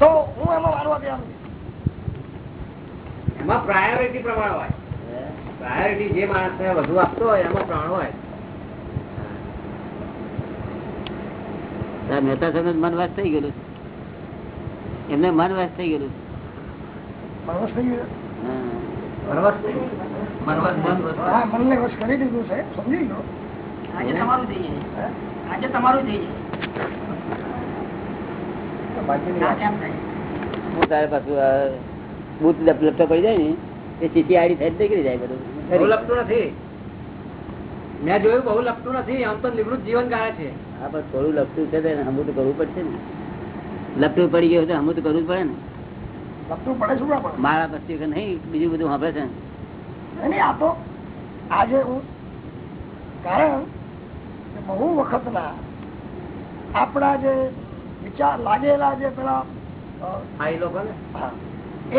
તો હું એમાં વારો આપી નથી એમાં પ્રાયોરિટી પ્રમાણે હોય. પ્રાયોરિટી જે માણસ વધુ આપતો હોય એમાં પ્રાણ હોય. મહેતા સાહેબ મન વાસ થઈ ગયેલું એમને મન વાસ થઈ ગયેલું? બરવસ થઈ ગયું મનને વશ કરી દીધું છે સમજી લો આજે તમારું થઈ જાય. આજે તમારું થઈ જાય. ના કેમ તારે પાછું બૂટ પડી જાય ને એ ચીચી આડી થઈ નીકળી જાય બધું. બહુ લપતું નથી. મેં જોયું બહુ લપતું નથી આમ તો નિવૃત્ત જીવન ગાળે છે. હા પણ થોડું લપટું છે તો હમું તો કરવું પડશે ને. લપટું પડી ગયું તો હમું તો કરવું જ પડે ને. લપતું પડે શું ના મારા પછી કે નહીં બીજું બધું સાંભળે છે ને. નહીં, આ તો આજે હું કારણ બહુ વખતના આપણા જે વિચાર લાગેલા જે પેલા એ લોકો ને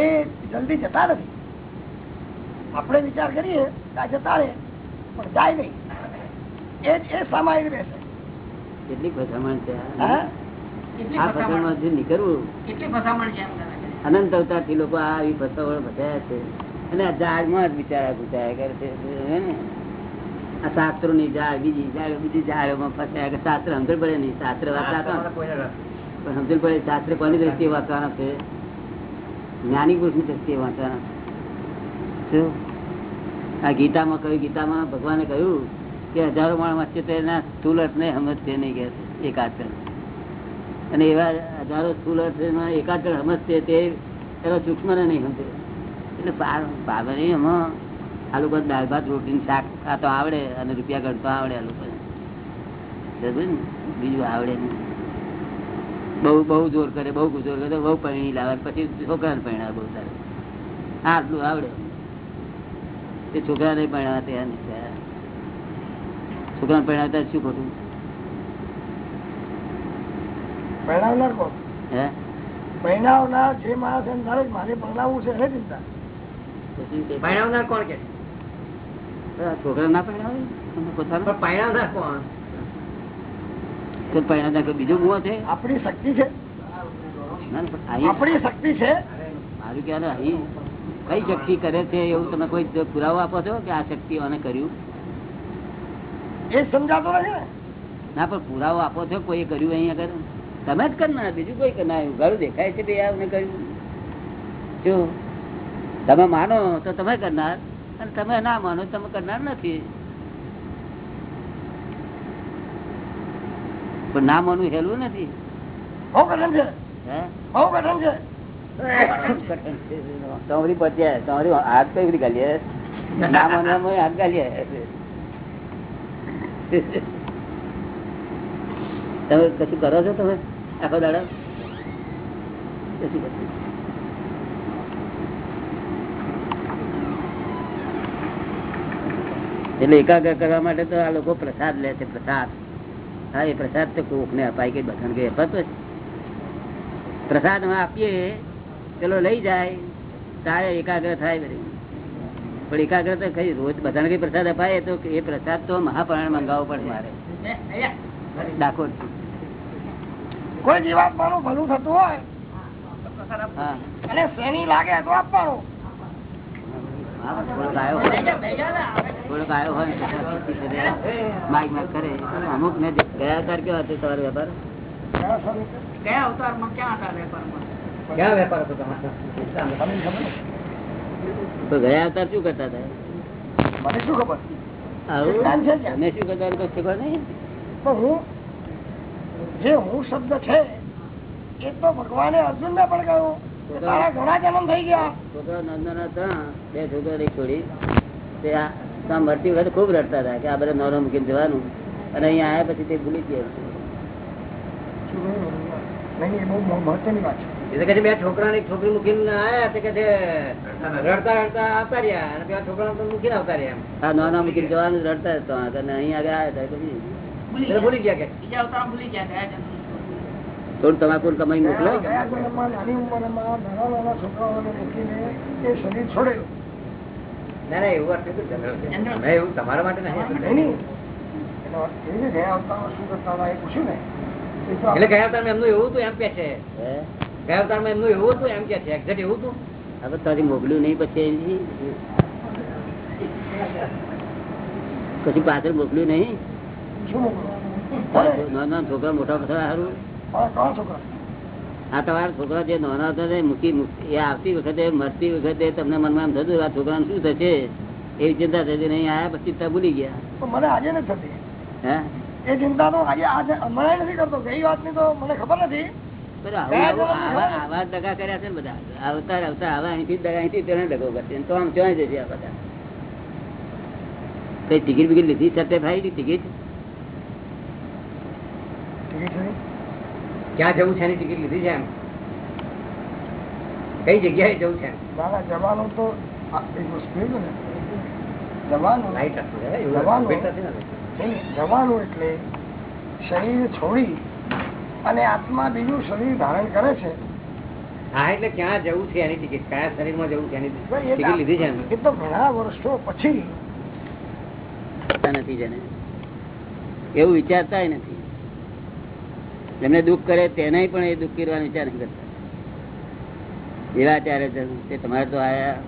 એ જલ્દી જતા નથી. આપણે વિચાર કરીએ જતા રહે પણ જાય નહીં. એ એ સામાયિક રહેશે. કેટલી ફસામણ છે? આ. ફસામણ ફસામણમાંથી નીકળવું. કેટલી ફસામણ છે. અનંત અવતારથી લોકો આ આવી ફસાવણ ફસાયા છે. અને આ ઝાડમાં જ બિચારા ગુચાયા કરે છે. હે ને? આ શાસ્ત્રો ની ઝાડ બીજી ઝાડ બીજી ઝાડોમાં ફસાયા કે શાસ્ત્ર અંદર પડે નહીં. શાસ્ત્ર વાંચતા કોઈને રસ પણ સમજણ પડે શાસ્ત્ર કોની દ્રષ્ટિએ વાંચવાના છે? જ્ઞાની પુરુષની દ્રષ્ટિએ વાંચવાના આ ગીતામાં કહ્યું, ગીતામાં ભગવાને કહ્યું કે હજારો માણસ વચ્ચે તો એના સ્થૂલ અર્થને સમજશે નહીં કે એકાચર અને એવા હજારો સ્થુલ અર્થમાં એકાચર સમજશે તે એનો સૂક્ષ્મ નહીં સમજે. એટલે પાગલ એમાં આ લોકો દાળ ભાત, રોટી શાક, આ તો આવડે અને રૂપિયા ગણતો આવડે આ લોકોને? બીજું આવડે નહીં. બહુ બહુ જોર કરે બહુ જોર કરે બહુ પરણી લાવે પછી છોકરાને પરણાવે બહુ સારું. હા આટલું આવડે. તે છોકરાને પરણાવે તૈયાર નથી થયા. છોકરાને પરણાવતા શું ખોટું? પરણાવનાર કોણ? હે? પરણાવનાર જે માણસ એમ ધારે મારે પરણાવવું છે એને ચિંતા. કોણ કે? છોકરા ના પરણાવે પણ કોણ? તો પરણાવતા બીજો ગુનો છે. આપણી શક્તિ છે. ના, ના, આપણી શક્તિ છે. મારું કહેવાનું અહીં કઈ શક્તિ કરે છે એવું તમે કોઈ પુરાવો આપો છો કે આ શક્તિ કર્યું? એ સમજાતો નથી ના. પણ પુરાવો આપો છો કોઈ કર્યું અહીંયા આગળ? તમે જ કરનાર બીજું કોઈ કરનાર ઘરું દેખાય છે ભાઈ કર્યું? તમે માનો તો તમે કરનાર અને તમે ના માનો તમે કરનાર નથી. પણ ના માનવું હેલું નથી. બહુ કઠણ છે. બહુ કઠણ છે. તમારી પત્યા તમારી હાથ કઈ રીતે ગાલીએ? ના માનવામાં હાથ ગાલીએ. તમે કશું કરો છો તમે? આખો દાડા? એટલે એકાગ્ર કરવા માટે તો આ લોકો પ્રસાદ લે છે પ્રસાદ. હા એ પ્રસાદ તો કોક ને અપાય કે બધાને કઈ અપાતો પ્રસાદ અમે આપીએ પેલો લઈ જાય તારે એકાગ્ર થાય બધું. પણ એકાગ્ર તો કઈ રોજ બધાને કઈ પ્રસાદ અપાય તો એ પ્રસાદ તો મહાપ્રાણ મંગાવવો પડે મારે. ડાકોર કોઈ જીવાત્માનું ભલું થતું હોય અને શેની લાગે તો આપવાનું. અમુક ને ગયા તાર કેવા હતો તમારો વેપાર? કયા અવતારમાં ક્યાં હતા વેપારમાં? ક્યાં વેપાર હતો તમારો? તો ગયા અવતાર શું કરતા હતા? મને શું ખબર? મેં છે શું કરતા ખબર નહીં? હું જે હું શબ્દ છે એ તો ભગવાને અર્જુન ને પણ કહ્યું. ઘણા જન્મ થઈ ગયા. છોકરા હતા બે છોકરા છોડી. તે મરતી વખતે ખૂબ રડતા હતા કે આ બધા નોરો મૂકીને જવાનું. અને અહીંયા આવ્યા પછી તે ભૂલી ગયા. બે છોકરા એક છોકરી મૂકીને આવ્યા કે રડતા રડતા આવતા રહ્યા અને પેલા છોકરા તો મૂકીને આવતા રહ્યા એમ. આ નોના મૂકીને જવાનું રડતા હતા અને અહીંયા આગળ આવ્યા હતા ભૂલી ગયા કે. બીજા ભૂલી ગયા થોડું તમાકુ કમાઈ મોકલો. ના ના. ના, તમારા માટે ને. એટલે ગયા એમનું એવું હતું એમ કે છે. હે? ગયા એમનું એવું હતું એમ કે છે. એક્ઝેક્ટ એવું હતું? હવે તારી મોકલ્યું નહીં પછી પછી પાછળ મોકલ્યું નહીં? નાના છોકરા મોટા બધા સારું. આ તમારા છોકરા જે નાના હતા તે મૂકી એ આવતી વખતે મરતી વખતે તમને મનમાં એમ થતું આ છોકરાને શું થશે? એવી ચિંતા થતી નહીં આયા પછી ચિંતા ભૂલી ગયા. મને આજે નથી થતી. હે? એ ચિંતા તો આજે આજે હમણાં નથી કરતો. ગઈ વાતની તો મને ખબર નથી. પણ આવું- આવું- આવા આવા દગા કર્યા છે બધા. આવતા આવતા આવા અહીંથી દગા અહીંથી તેને દગો કરશે. તો આમ ચોઈ જશે આ બધા? કઈ ટિકિટ બિકિટ લીધી સાથે ભાઈ ટિકિટ? છે ક્યાં જવું છે એની ટિકિટ લીધી છે એમ? કઈ જગ્યાએ જવું છે જવાનું તો ને. એટલે શરીર છોડી અને આત્મા બીજું શરીર ધારણ કરે છે. હા એટલે ક્યાં જવું છે એની ટિકિટ કયા શરીરમાં જવું છે એની ટિકિટ લીધી છે એ તો ઘણા વર્ષો પછી. નથી જેને. એવું વિચારતા નથી. જેમને દુઃખ કરે તેને પણ એ દુઃખ કરવાનો વિચાર નહીં કરતા. એવા ત્યારે તે તમારે તો આયા.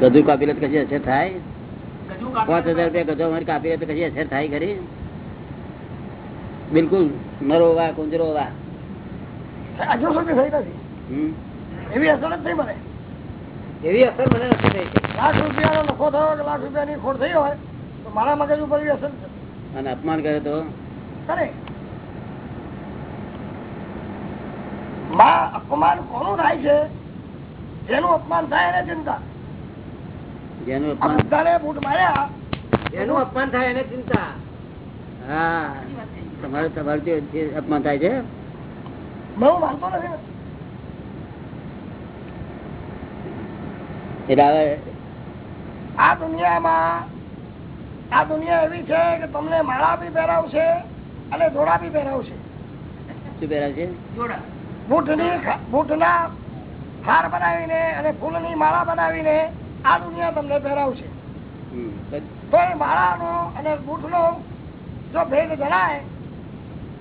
ગધુ કાપી લે કશી અસર થાય? પાંચ હજાર રૂપિયા ગધો અમારી કાપી લે કશી અસર થાય ખરી? બિલકુલ નરો વા કુંજરો વા એવી અસર જ નહીં મને એવી અસર મને નથી થઈ લાખ રૂપિયાનો નફો થયો કે લાખ રૂપિયાની ખોટ થઈ હોય તો મારા મગજ ઉપર એવી અસર અને અપમાન કરે તો? કરે માં અપમાન કોનું થાય છે? જેનું અપમાન થાય એને ચિંતા. જેનું અપમાન બૂટ માર્યા. જેનું અપમાન થાય એને ચિંતા. હા. તમારું તમારું જે અપમાન થાય છે? માનતો નથી. એટલે આ દુનિયામાં આ દુનિયા એવી છે કે તમને માળા બી પહેરાવશે અને દોડા બી પહેરાવશે. શું પહેરાવે છે જોડા બૂટની બૂટના હાર બનાવીને અને ફૂલની માળા બનાવીને આ દુનિયા તમને પહેરાવશે. તો એ માળાનો અને બૂટનો જો ભેદ જણાય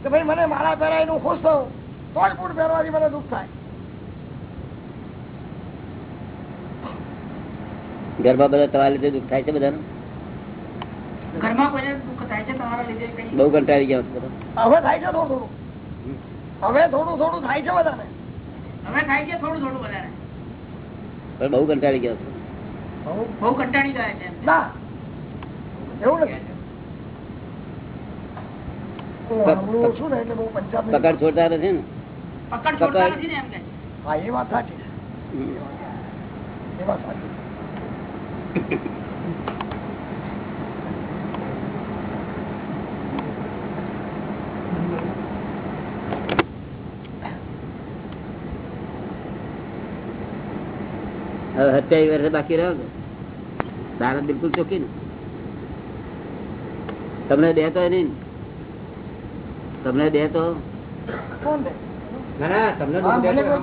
કે ભાઈ મને માળા પહેરાવીને હું ખુશ થઉં તો જ બૂટ પહેરવાથી મને દુઃખ થાય. ઘરમાં બધા તમારા લીધે દુઃખ થાય છે બધાનું? બહુ કંટાળી ગયા હવે થાય છે થોડું. થોડું હવે થોડું થોડું થાય છે બધાને. હવે થાય છે થોડું થોડું બધાને. પણ બહુ કંટાળી ગયા બહુ કંટાળી ગયા છે ના. એવું નથી. હું સાંભળું છું ને એટલે બહુ પંચાયત પકડ છોડતા નથી ને? પકડ છોડતા નથી ને એમ કે હા એ વાત સાચી એ વાત સાચી હવે સત્યાવીસ વર્ષે બાકી રહ્યો ને દાનત બિલકુલ ચોખ્ખી ને તમને દે તો નહીં તમને દે તો? ના ના તમને દુઃખ મને દે તો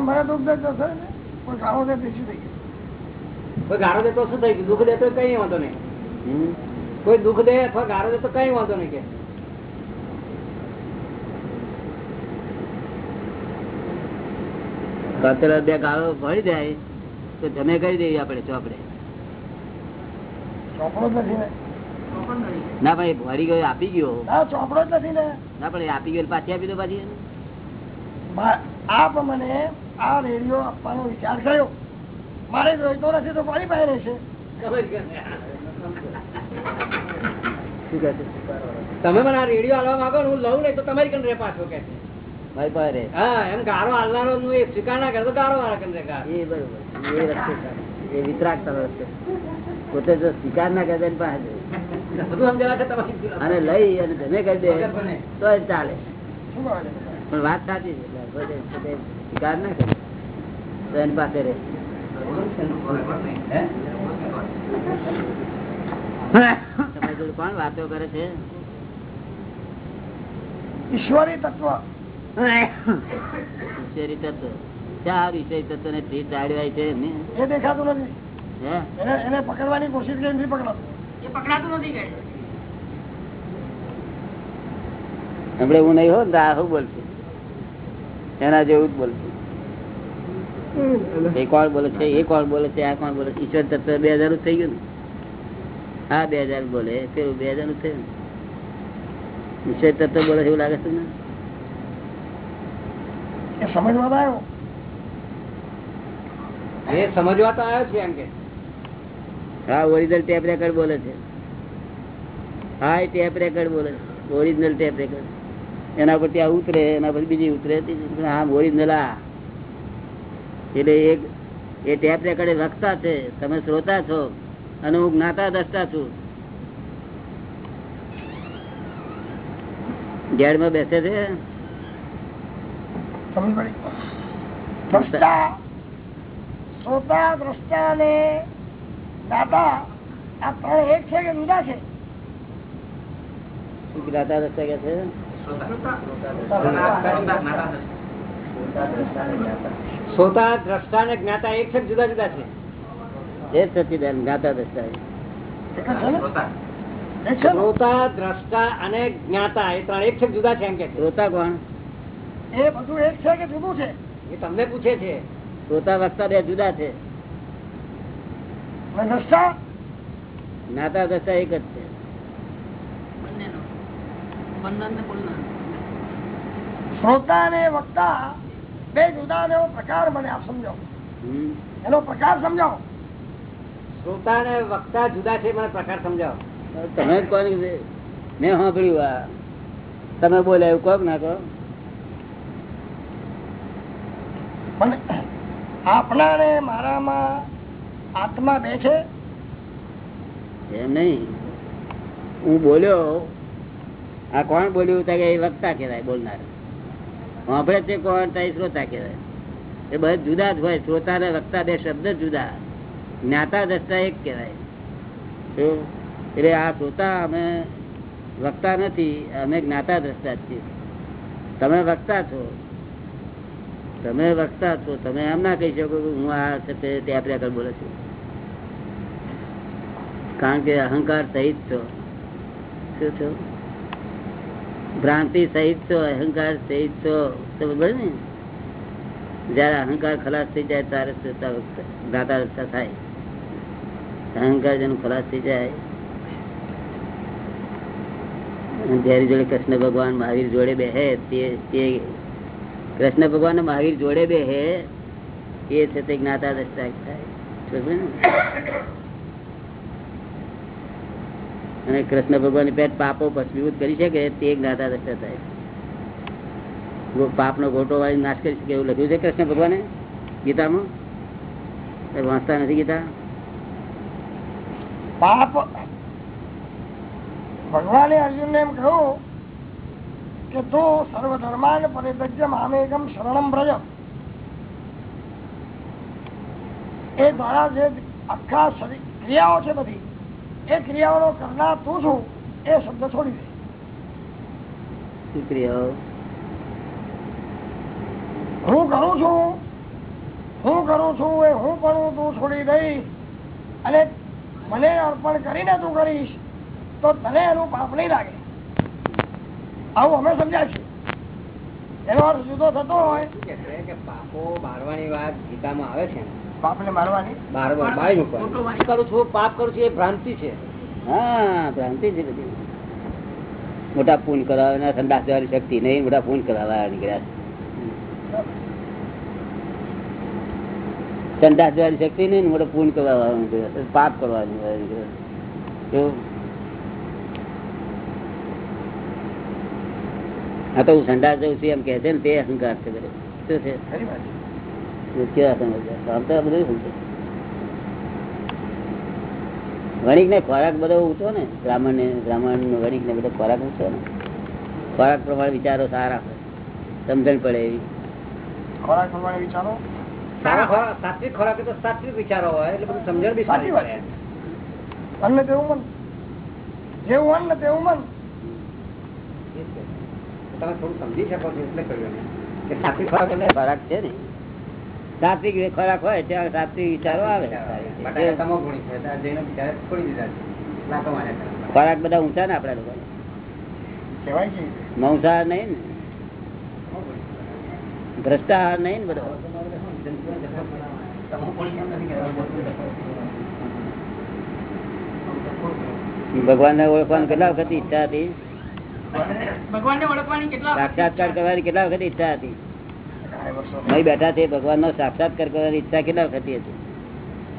મને દુઃખ દે. તો કોઈ ગાળો દે તો થઈ ગયું. કોઈ ગાળો દે તો શું થઈ ગયું દુઃખ દે તો કઈ વાંધો નહીં. કોઈ દુઃખ દે અથવા ગારો દે તો કઈ વાંધો નહીં કે. કાતરા બે ગાળો ભરી જાય તો તમે કરી દઈએ આપણે ચોપડે. ચોપડો નથી ને. ભાઈ ભરી ગયો આપી ગયો. ના ચોપડો જ નથી ને. ના પણ આપી ગયો પાછી આપી દો પાછી આપ મને આ રેડિયો આપવાનો વિચાર કર્યો. મારે જોઈતો નથી તો કોની પાસે રહેશે? તમે મને આ રેડિયો હાલવા માંગો હું લઉં નહીં તો તમારી કંડરે પાછો કે મારી પાસે રહે. હા એમ ગાળો હાલનારો નું એ સ્વીકાર ના કરે તો વાળા કંડરે એ બરોબર. એ રસ્તે એ વિતરાગ તમે રસ્તે. પોતે જો સ્વીકાર ના કરે તો એની પાસે જાય. બધું સમજાવે છે તમારી અને લઈ અને તમે કરી દે. તો એ ચાલે. પણ વાત સાચી છે. સ્વીકાર ના કરે. તો એની પાસે રહે. કોણ વાતો કરે છે? ઈશ્વરી તત્વ. ઈશ્વરી તત્વ. ચાર ઈશ્વરી તત્વ ને ત્રીસ ચાડ્યા છે એ દેખાતું નથી. એને એને પકડવાની કોશિશ કરી નથી પકડાતું. એ પકડાતું નથી હમણાં હું નહીં હો શું બોલશે. એના જેવું જ બોલશે. એ કોણ બોલે છે એ કોણ બોલે છે આ કોણ બોલે છે? ઈશ્વર તત્વ બે હજાર થઈ ગયું હા બે હજાર બોલે પેલું બે હજાર થયું ઈશ્વર તત્વ બોલે એવું લાગે છે ને એ આવ્યો. એ સમજવા તો આવ્યો છે એમ કે. હા ઓરિજિનલ ટેપ રેકર્ડ બોલે છે. હા એ ટેપ રેકર્ડ બોલે છે. ઓરિજિનલ ટેપ રેકર્ડ એના પર ત્યાં ઉતરે એના પર બીજી ઉતરે. હા ઓરિજિનલ આ. એટલે એક એ ટેપ રેકર્ડ વક્તા છે. તમે શ્રોતા છો અને હું જ્ઞાતા દસતા છું. ઘેરમાં બેસે છે? સમજ શ્રોતા દ્રષ્ટા અને દાતા આ ત્રણ એક છે કે જુદા છે? કે છે? શ્રોતા દ્રષ્ટા ને જ્ઞાતા એક છે જુદા જુદા છે. એ જ સચિદાન જ્ઞાતા દ્રષ્ટા એક જ છે ને એક શ્રોતા દ્રષ્ટા અને જ્ઞાતા એ ત્રણ એક છે જુદા છે એમ કે શ્રોતા કોણ? એ બધું એક છે કે જુદું છે? એ તમને પૂછે છે. શ્રોતા દ્રષ્ટા બે જુદા છે. દ્રષ્ટા? જ્ઞાતા દસતા એક જ છે. શ્રોતા ને વક્તા બે જુદા નો એવો પ્રકાર મને આપ સમજો હમ. એનો પ્રકાર સમજાવો. શ્રોતા ને વક્તા જુદા છે મને પ્રકાર સમજાવો. તમે જ કોણ મેં સાંભળ્યું આ. તમે બોલ્યા એવું કોક ના કહો. પણ આપણા ને મારામાં આત્મા બે છે? એમ નહીં. હું બોલ્યો આ કોણ બોલ્યું? તો કે એ વક્તા કહેવાય બોલનાર. સાંભળે છે કોણ થાય શ્રોતા કહેવાય. એ બધા જુદા જ હોય શ્રોતા ને વક્તા બે શબ્દ જુદા. જ્ઞાતા દ્રષ્ટા એક કહેવાય. એટલે આ શ્રોતા અમે વક્તા નથી, અમે જ્ઞાતા દ્રષ્ટા છીએ. તમે વક્તા છો. તમે વક્તા છો. તમે એમ ના કહી શકો કે હું આ છે તે ટેપ રેકર્ડ બોલે છું. કારણ કે અહંકાર સહિત છો. શું છો? ભ્રાંતિ સહિત અહંકાર સહિત ને જયારે અહંકાર ખલાસ થઈ જાય ત્યારે શ્રોતા રસ્તા થાય. અહંકાર જેનું ખલાસ થઈ જાય. જેની જોડે કૃષ્ણ ભગવાન મહાવીર જોડે બેહે, તે તે કૃષ્ણ ભગવાન મહાવીર જોડે બેહે, એ છે તે જ્ઞાતા દ્રષ્ટા થાય? અને કૃષ્ણ ભગવાન પેટ પાપો ભસ્મીભૂત કરી શકે તે જ્ઞાતા દશા થાય પાપનો ગોટો વાળી નાશ કરી શકે એવું લખ્યું છે કૃષ્ણ ભગવાને ગીતામાં? વાંચતા નથી ગીતા? પાપ ભગવાને અર્જુન એમ કહ્યું કે તું સર્વ ધર્માન પરિત્યજ્ય મામેકમ શરણમ વ્રજ એ દ્વારા જે આખા ક્રિયાઓ છે બધી એ ક્રિયાઓ કરનાર તું છું એ શબ્દ છોડી દે. ક્રિયાઓ? હું કરું છું હું કરું છું એ હું પણ તું છોડી દઈ. અને મને અર્પણ કરીને તું કરીશ તો તને એનું પાપ નહીં લાગે. આવું અમે સમજાય છે એનો અર્થ જુદો થતો હોય. કે પાપો બાળવાની વાત ગીતામાં આવે છે ને? પાપને મારવાની? બાર મૂકવાની કરું છું પાપ કરું છું એ ભ્રાંતિ છે. હા ભ્રાંતિ છે બધી. મોટા પૂન કરાવવાના સંદાસ જવાની શક્તિ નહીં મોટા પૂન કરાવવા નીકળ્યા સંદાસ જવાની શક્તિ નહીં ને મોટા પૂન કરાવવા નીકળ્યા પાપ કરવા નીકળ્યા હા તો હું સંદાસ જઉં છું એમ કે છે ને તે અહંકાર છે બધે. શું છે? ખરી વાત વણિક ને ખોરાક બધો ઊંચો ને બ્રાહ્મણ ને બ્રાહ્મણ વણિક ને બધો ખોરાક ઊંચો ને. ખોરાક પ્રમાણે વિચારો સારા સમજણ પડે એવી. ખોરાક પ્રમાણે વિચારો? સાત્વિક ખોરાક તો સાત્વિક વિચારો હોય એટલે બધું સમજણ બી સાચી સારી વાત. પડે. છે અન્ન તેવું મન. જેવું અન્ન તેવું મન. એ જ છે. તમે થોડું સમજી શકો છો એટલે કહ્યું કે સાત્વિક ખોરાક એટલે ખોરાક છે ને. સાત્વિક ખોરાક હોય ત્યાં સાત્વિક વિચારો આવે. ખોરાક બધા ઊંચા ને આપડા લોકો. મંસાહાર નહીં ને. ભ્રષ્ટાહાર નહીં ને બધો. ભગવાન ને ઓળખવાની કેટલા વખત ઈચ્છા હતી? ભગવાનને ઓળખવાની કેટલા સાક્ષાત્કાર કરવાની કેટલા વખત ઈચ્છા હતી? અહીં બેઠા છે ભગવાન નો સાક્ષાત્કાર કરવાની ઈચ્છા કેટલા વખત હતી?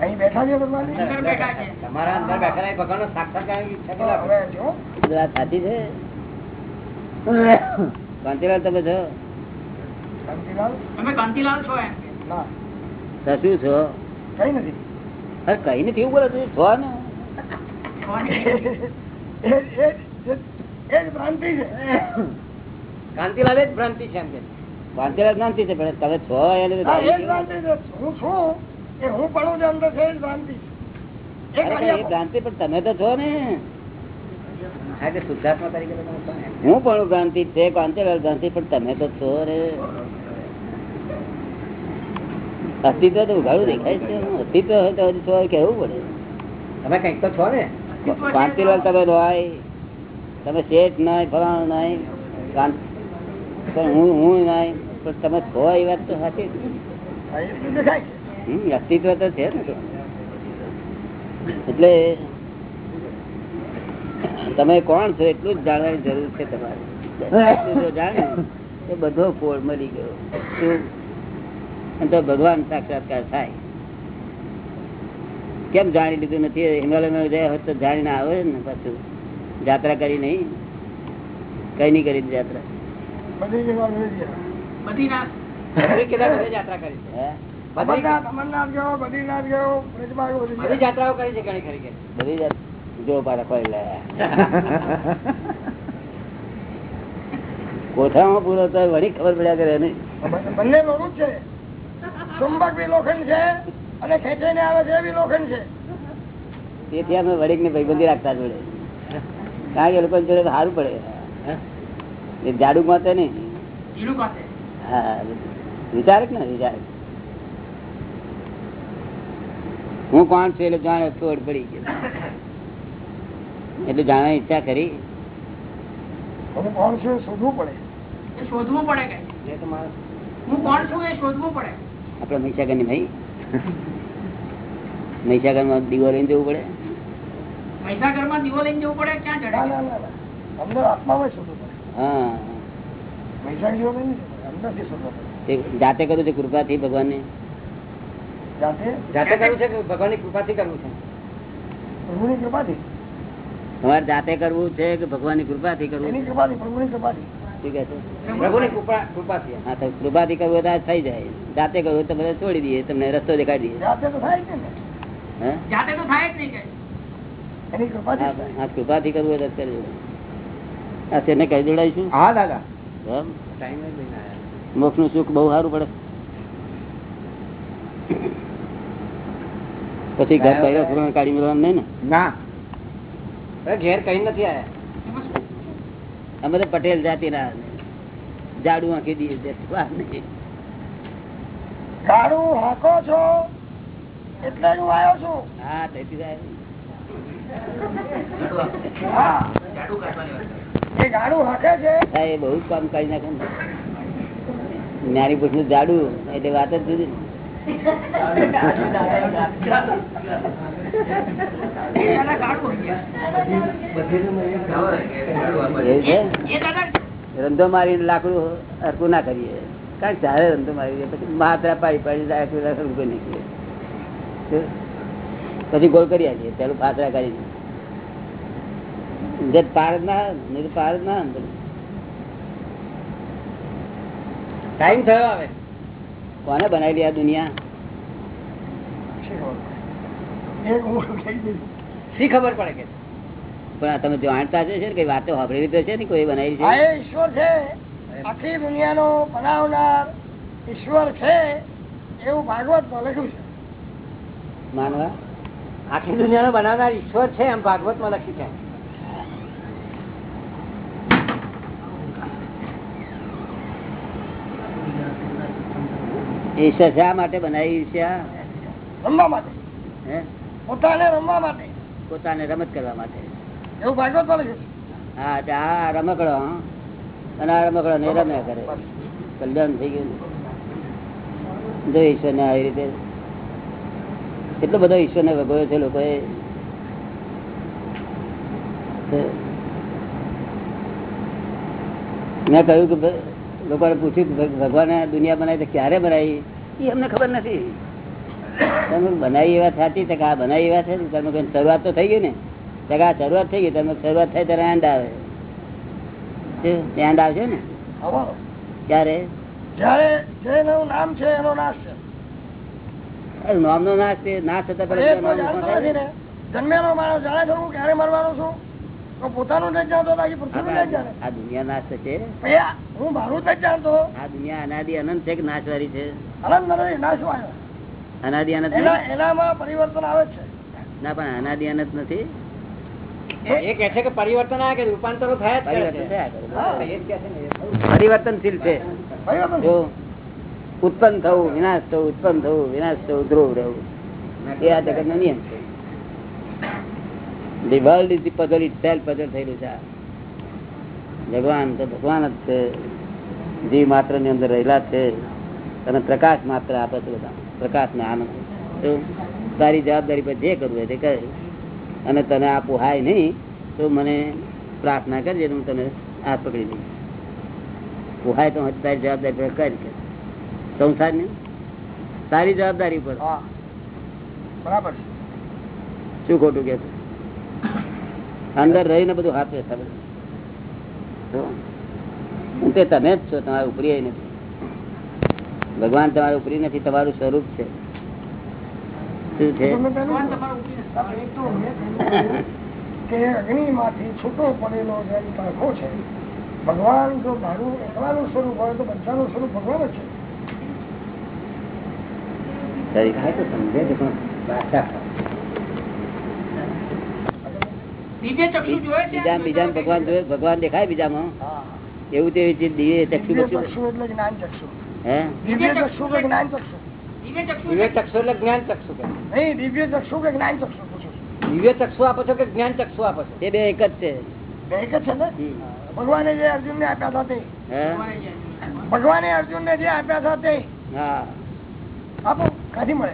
અહીં બેઠા છે ભગવાન? અંદર બેઠા છે. તમારા અંદર બેઠેલા એ ભગવાનનો સાક્ષાત્કારની ઈચ્છા તો કેટલા હવે જો. આ વાત સાચી છે. કાંતિલાલ તમે છો? તમે કાંતિલાલ છો એમ શું છો? કઈ નથી. અરે કઈ નથી એવું બોલો છો છો ને? એ એ એ જ ભ્રાંતિ છે. કાંતિલાલ જ ભ્રાંતિ છે એમ કે. કાંતિલાલ જ્ઞાનથી છે પણ તમે છો એને તો હા, છે એ હું પણ જે અંદર છે. ભ્રાંતિ પણ તમે તો છો ને. હા પણ ભ્રાંતિ છે કાંતિલાલ ભ્રાંતિ પણ તમે તો છો રે અસ્તિત્વ તો ઉઘાડું દેખાય છે અસ્તિત્વ હોય તો હજી છો કેવું પડે. તમે કંઈક તો છો ને. કાંતિલાલ તમે રોય તમે શેઠ નાય ફલાણ નાય કાંત પણ હું હું નાય પણ તમે છો એ વાત તો સાચી. હમ, અસ્તિત્વ તો છે ને એટલે તમે કોણ છો એટલું જ જાણવાની જરૂર છે તમારે. જો જાણે તો બધો કોળ મળી ગયો? તો ભગવાન સાક્ષાત્કાર થાય. કેમ જાણી લીધું નથી? હિમાલયમાં ગયા હોય તો જાણીને આવે ને પાછું. જાત્રા કરી નહીં. કઈ નહીં કરી જાત્રા. બધી જગ્યા બધી બધી ના બધી કેટલા બધે યાત્રા કરી છે. અમરનાથ અમરનાથ ગયો બદ્રીનાથ ગયો બધી બધી યાત્રાઓ કરી છે ઘણી ખરી બધી જો પાડા કોઈ લાયા કોઠામાં પૂરો તો વળી ખબર પડ્યા કરે નહીં. બંને- મોડું છે. ચુંબક બી લોખંડ છે અને ખેંચીને આવે છે એ બી લોખંડ છે. તેથી અમે વડીક ને ભાઈબંધી રાખતા જોડે. કારણ કે લોકો જોડે સારું પડે. એ નહીં હા વિચારક ને વિચારક હું કોણ છું એટલે જાણે તોડ પડી ગયો. એટલે જાણવાની ઈચ્છા કરી. હું કોણ છું શોધવું પડે. એ શોધવું પડે કે? એ તો મારે હું કોણ છું એ શોધવું પડે. આપડે મહીસાગરની ભાઈ મહીસાગરમાં દીવો લઈને જવું પડે. મહીસાગરમાં દીવો લઈને જવું પડે ક્યાં જડે. અંદર આત્મામાં જાતે કરું છે કૃપાથી ભગવાનની જાતે? જાતે કરવું છે કે ભગવાનની કૃપાથી કરવું છે? તમારે જાતે કરવું છે કે ભગવાનની કૃપાથી કરવું એની છે? કૃપાથી પ્રભુની કૃપાથી. શું કહે છે? પ્રભુની કૃપા થી કૃપાથી. કરવું તો થઈ જાય. જાતે કરવું હોય તો બધા છોડી દઈએ તમને રસ્તો દેખાડી દઈએ. જાતે તો થાય છે ને. હે? જાતે તો થાય જ નહીં કે. એની કૃપાથી. કરવું હોય તો કરવું આ તેને કહી જોડાઈશું હા દાદા. મોક્ષ ટાઈમ જ લઈને આવ્યા મોક્ષનું સુખ બહુ સારું પડે. પછી ઘર પહેલા ફરવા કાઢી મેળવાનું નહીં ને? ના. ઘેર કઈ નથી આયા. અમે તો પટેલ જાતિ ના ઝાડુ આંખી દઈએ ઝાડુ હાકો. છો એટલે જ હું આવ્યો છું. હા તેથી. હા. છે હા, એ બહુ જ કામ કરી નાખે ને. જ્ઞાની પુરુષનું જાડું એટલે વાત જ જુદી. રંધો મારીને લાકડું હરકું ના કરીએ. કારણ ચારે રંધો મારી પછી માત્રા પાડી પાડી લાકડું લાકડું કોઈ નીકળે પછી ગોળ કરી આવીએ પેલું પાતરા કરીને જે પાર ના ના ટાઈમ થયો આવે કોને બનાવેલી આ દુનિયા? શી ખબર પડે કે? પણ તમે જાણતા છે ને કઈ વાતો સાંભળેલી તો છે ને કોઈ બનાવી છે? ઈશ્વર છે. આખી દુનિયાનો બનાવનાર ઈશ્વર છે એવું ભાગવતમાં લખ્યું છે. માનવા? આખી દુનિયાનો બનાવનાર ઈશ્વર છે એમ ભાગવતમાં લખ્યું છે. ઈશ્વર શા માટે બનાવી છે રમવા માટે. પોતાને રમવા માટે. પોતાને રમત કરવા માટે. એવું ભાગવતમાં છે? હા આ રમકડો અને આ રમકડો ને રમ્યા કરે. કલ્યાણ થઈ ગયું. જો ઈશ્વર ને આવી રીતે એટલો બધો ઈશ્વર ને ભગવ્યો છે લોકોએ. મેં કહ્યું કે લોકોને પૂછ્યું ભગવાને દુનિયા બનાવી તો ક્યારે બનાવી? એ અમને ખબર નથી. તમે બનાવી એવા સાચી આ બનાવી એવા છે? તમે કઈ શરૂઆત તો થઈ ગઈ ને? તો આ શરૂઆત થઈ ગઈ તમે શરૂઆત થાય ત્યારે એન્ડ આવે. એન્ડ આવશે ને? ક્યારે? નામ છે એનો નાશ છે. નામ નો નાશ છે નાશ થતા જન્મેલો માણસ જાણે છે હું ક્યારે મરવાનો છું? પોતાનું જ જાણતો બાકી પૃથ્વીનું જ જાણે. આ દુનિયા નાશ થશે હું મારું જ જાણતો. આ દુનિયા અનાદિ અનંત છે કે નાશવાળી છે? આનંદ નથી નાશ અનાદિ અનંત એનામાં પરિવર્તન આવે છે. ના પણ અનાદિ અનંત નથી? એ કે છે કે પરિવર્તન કે રૂપાંતરો થયા. પરિવર્તનશીલ છે. પરિવર્તન ઉત્પન્ન થવું વિનાશ થવું ઉત્પન્ન થવું વિનાશ થવું ધ્રુવ રહેવું. એ આ જગત નો. નિયમ છે. The world is the puzzle itself puzzle થયેલું છે. ભગવાન તો ભગવાન જ છે. જીવ માત્રની અંદર રહેલા છે. અને પ્રકાશ માત્ર આપે છે બધા. પ્રકાશ ને આનંદ તારી જવાબદારી પર જે કરવું હોય તે કરે. અને તને આ પોહાય નહીં તો મને પ્રાર્થના કરજે હું તને હાથ પકડી દઈશ પોહાય તો તારી જવાબદારી પર કરી કે. સંસાર ને તારી જવાબદારી પર. હા. બરાબર શું ખોટું કે અંદર રહીને બધું હાથ બધું તે તમે જ છો તમારે ઉપરી નથી. ભગવાન તમારે ઉપરી નથી તમારું સ્વરૂપ છે. શું છે? ભગવાન જો મારું એકલાનું સ્વરૂપ હોય તો બધાનું સ્વરૂપ ભગવાન જ છે. તારી ખાય તો સમજે છે પણ ભાષા દિવ્ય ચક્ષુ જોયે છે બીજા બીજા ભગવાન જોયે ભગવાન દેખાય બીજામાં? એવું તે દિવ્ય ચક્ષુ ચક્ષુ એટલે જ્ઞાન ચક્ષુ. હે? દિવ્ય ચક્ષુ કે જ્ઞાન ચક્ષુ? દિવ્ય ચક્ષુ એટલે જ્ઞાન ચક્ષુ કે? નહીં દિવ્ય ચક્ષુ કે જ્ઞાન ચક્ષુ દિવ્ય ચક્ષુ આપો છો કે જ્ઞાન ચક્ષુ આપો છો? એ બે એક જ છે. બે એક જ છે ને? ભગવાને જે અર્જુન ને આપ્યા હતા તે. ભગવાને અર્જુન ને જે આપ્યા હતા તે. હા. આપો કાથી મળે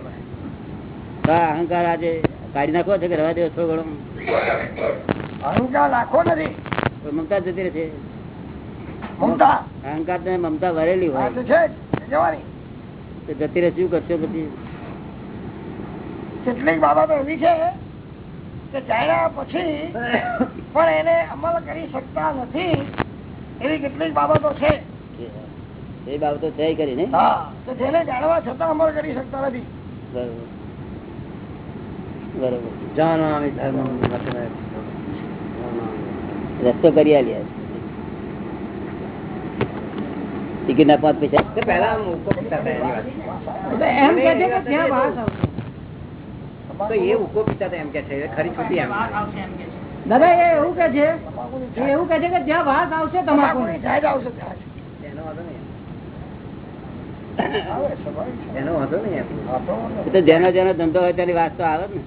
હા અહંકાર આજે કાઢી નાખવો છે કે રવા દેવો થોડો ઘણો? અહંકાર રાખો નથી. મમતા જતી રહેશે મમતા? અહંકાર ને મમતા ભરેલી હોય. જતી રહે શું કરશો પછી? કેટલીક બાબતો એવી છે કે જાણ્યા પછી પણ એને અમલ કરી શકતા નથી એવી કેટલીક બાબતો છે. એ બાબતો છે કરી ને? જેને જાણવા છતાં અમલ કરી શકતા નથી. બરોબર. બરોબર. જાનવામી ધર્મ રસ્તો કરી આલ્યા ટિકિટ ના પાંચ પૈસા. પહેલા આમ ઉકો પીતા હતા એની વાત. એમ કે છે કે ત્યાં વાસ આવશે. તો એ ઉકો પીતા હતા એમ કે છે ખરી છૂટી એમ વાસ આવશે એમ કે છે. દાદા એ એવું કે છે તમાકુની એ એવું કે છે કે જ્યાં વાસ આવશે તમાકુ તમાકુની જાહેર આવશે ત્યાં જ. એનો વાંધો નહીં. આવે સ્વાભાવિક છે. એનો વાંધો નહીં એમ. હા, તો વાંધો એ તો જેનો જેનો ધંધો હોય તેની વાત તો આવે જ ને.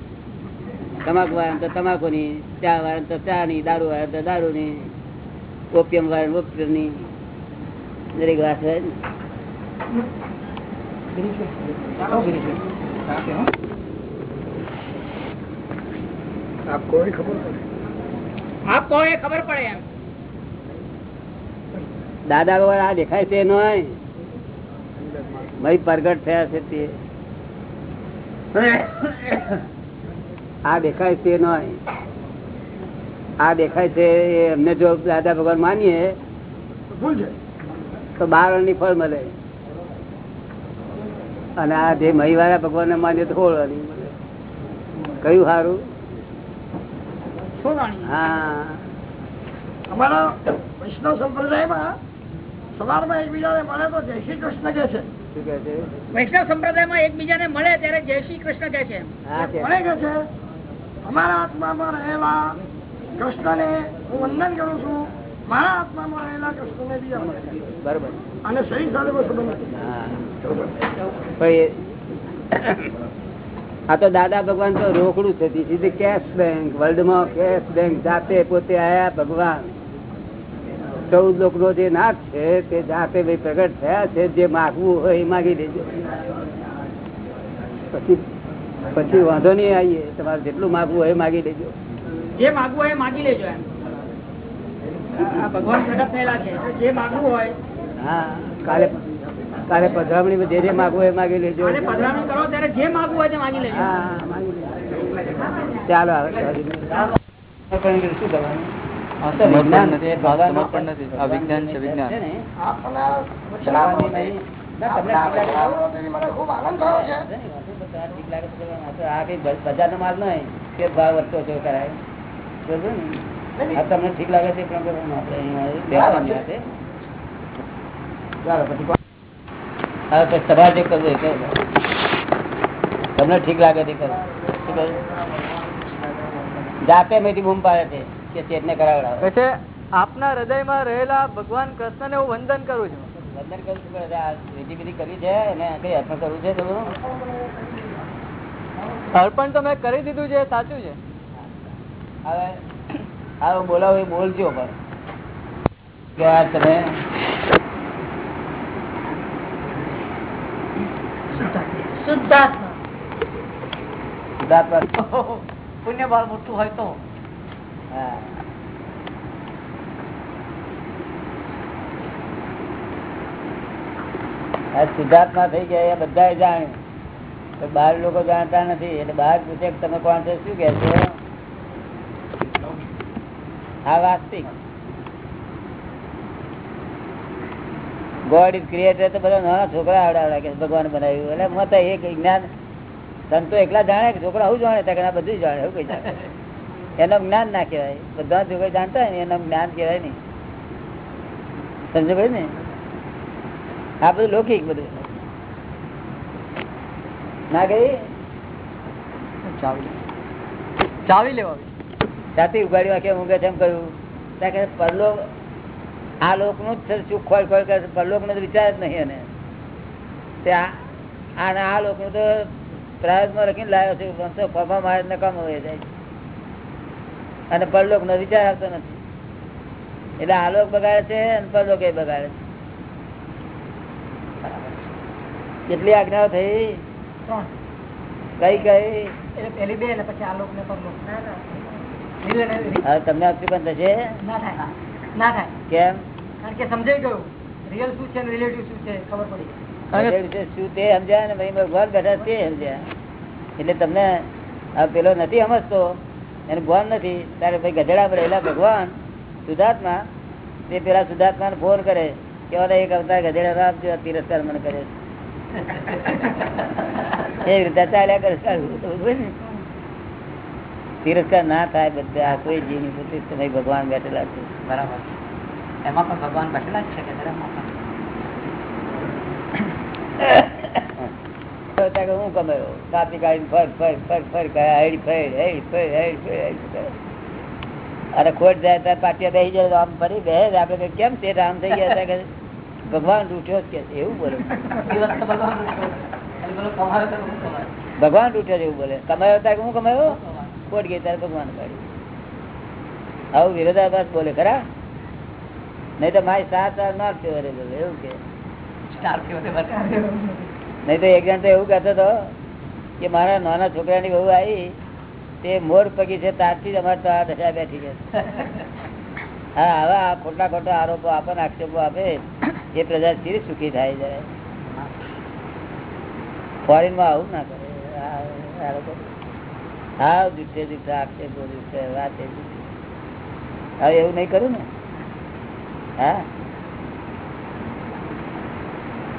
તમાકુ વાળા તો તમાકુની ચા વાળા તો ચા ની દારૂ વાળા તો દારૂ ની ઓપિયમ વાળા ઓપિયમની દરેક વાત હોય ને. આપકો એ ખબર પડે? આપ કહો એ ખબર પડે એમ? દાદા ભગવાન આ દેખાય છે એનો ભાઈ પ્રગટ થયા છે તે. આ દેખાય છે આ દેખાય છે એમને જો દાદા ભગવાન માનીએ તો બારની ફળ મળે. અને આ જે મહી વાળા ભગવાન ને માનીએ તો કયું સારું હા. અમારા વૈષ્ણવ સંપ્રદાયમાં સવારમાં એકબીજાને મળે તો જય શ્રી કૃષ્ણ કે છે. વૈષ્ણવ સંપ્રદાયમાં એકબીજાને મળે ત્યારે જય શ્રી કૃષ્ણ છે. કોને કે. છે? અમારા આત્મામાં રહેલા કૃષ્ણને હું વંદન કરું છું. મારા આત્મામાં રહેલા કૃષ્ણને બી અમને બરોબર. અને શરીર સાથે કોઈ સંબંધ આ તો દાદા ભગવાન તો રોકડું સીધી કેશ બેંક વર્લ્ડમાં કેશ બેંક જાતે પોતે આયા ભગવાન. ચૌદ લોક નો જે નાથ છે તે જાતે ભાઈ પ્રગટ થયા છે. જે માગવું હોય એ માગી દેજો પછી પછી વાંધો નહીં આવીએ. તમારે જેટલું માગવું હોય એ માગી દેજો જે માગવું હોય એ માગી લેજો એમ. ભગવાન પ્રગટ થયેલા છે. જે માગવું હોય. હા કાલે કાલે પધરામણી જે જે માગવું હોય એ માગી લેજો. પધરામણી કરો ત્યારે જે માગવું હોય તે માગી લેજો. હા માગી લેજો. ચાલો આવે શું કરવાનું વિજ્ઞાન તમને ખૂબ આનંદ થયો છે. ઠીક લાગે તો આ કઈ બજારનો માલ નહીં કે ભાવ વધતો ઓછો કરાય બરોબર ને? આ તમને ઠીક લાગે છે પણ કરવાનું આપણે અહીંયા છે. ચાલો પછી કોણ? હા તો તમારે જે કરવું એ કરો. તમને ઠીક લાગે તે કરો જાતે મેથી બૂમ પાડે છે કે ચેતને કરાવડાવે છે આપના હૃદયમાં રહેલા ભગવાન કૃષ્ણને હું વંદન કરું છું વંદન કરું છું વિધિ વિધિ કરવી છે અને કઈ અર્પણ કરવું છે તમારું અર્પણ તો મેં કરી દીધું છે સાચું છે. હવે હવે બોલાવો એ બોલજો પણ કે આ તમે? શુદ્ધાત્મા. પુણ્ય બળ મોટું હોય તો. હા. શુદ્ધાત્મા થઈ ગયા એ બધા જાણ્યું બહાર લોકો જાણતા નથી, એટલે બહાર પૂછે તમે કોણ છો, શું કે છો? આ વાસ્તિક ગોડ ઇઝ ક્રિએટર તો બધા નાના છોકરા આવડાવડા કે ભગવાન બનાવ્યું. એટલે મત એક જ્ઞાન, સંતો એકલા જાણે કે છોકરા આવું જાણે, ત્યાં બધું જાણે, એવું કઈ જાણે. એનું જ્ઞાન ના કહેવાય. બધા છોકરા જાણતા હોય ને, એનું જ્ઞાન કહેવાય નહીં. સમજો ભાઈ ને? આ બધું લૌકિક બધું. ના ગઈ? ચાવી. લેવા. સાથે ઉગાડી વાંખે ઊંઘે છે એમ કહ્યું. ત્યાં કે પરલોક આ લોકનું જ સુખ ખોળ ખોળ કરે પરલોકનો તો વિચાર જ નહીં એને. ત્યાં આ આ આ લોકનું તો પ્રાયોગમાં લખીને લાવ્યો છે વંશો ફફા મારે નકામ હોય જાય. અને પરલોક નો વિચાર આવતો નથી. એટલે આલોક બગાડે છે અને પરલોક એ બગાડે છે. કેટલી આજ્ઞાઓ થઈ. કઈ કઈ? પેલી બે ને પછી આલોક ને પરલોક. તમને અક્ષુપન થશે? ના થાય. ના થાય. કેમ? કારણ કે સમજાઈ ગયું. રિયલ શું છે રિલેટિવ શું છે ખબર પડી શું તે સમજ્યા ને ભાઈ ભગવાન બેઠા તે સમજ્યા. એટલે તમને પેલો નથી સમજતો એને ભગવાન નથી. ત્યારે ભાઈ ગધેડા રહેલા ભગવાન સુધાત્મા તે પેલા સુધાત્મા ફોન કરે કે ઓલા એક અવતાર ગધેડા આપજો તિરસ્કાર મને કરે છે. એવી રીતે ચાલ્યા કરે સારું. તિરસ્કાર ના થાય બધા આ કોઈ જીવની પોતે તમે ભગવાન બેઠેલા છે. બરાબર. એમાં પણ ભગવાન બેઠેલા જ છે કે હું કમાયો કાપી કાઢી ફર ફર ફર ફર હેડ ફેર હેડ ફેર હેડ ફેર અરે ખોટ જાય ત્યારે પાટિયા બેસી જાય આમ ફરી બે આપડે કેમ તે આમ થઈ ગયા હતા ભગવાન રૂઠ્યો જ કે એવું બોલે. ભગવાન રૂઠ્યો એવું બોલે. કમાયો ત્યારે હું કમાયો? કોટ ગઈ ત્યારે ભગવાન કાઢ્યું આવું વિરોધાભાસ બોલે ખરા? નહીં તો મારી સાત વાર નોટ બોલે એવું કે. નહીં તો એક જણ તો એવું કહેતો હતો કે મારા નાના છોકરાની બહુ આવી તે મોર પગી છે તારથી જ અમારે તો આ દશા બેઠી છે. હા, હવે આ ખોટા ખોટા આરોપો આપે ને, આક્ષેપો આપે એ પ્રજા સ્થિર સુખી થાય જાય ફોરેનમાં આવું ના કરે. આ- આ હા, જુઠ્ઠે જુઠ્ઠા, આક્ષેપો જુઠ્ઠે, વાત હવે એવું નહીં કરું ને? હા?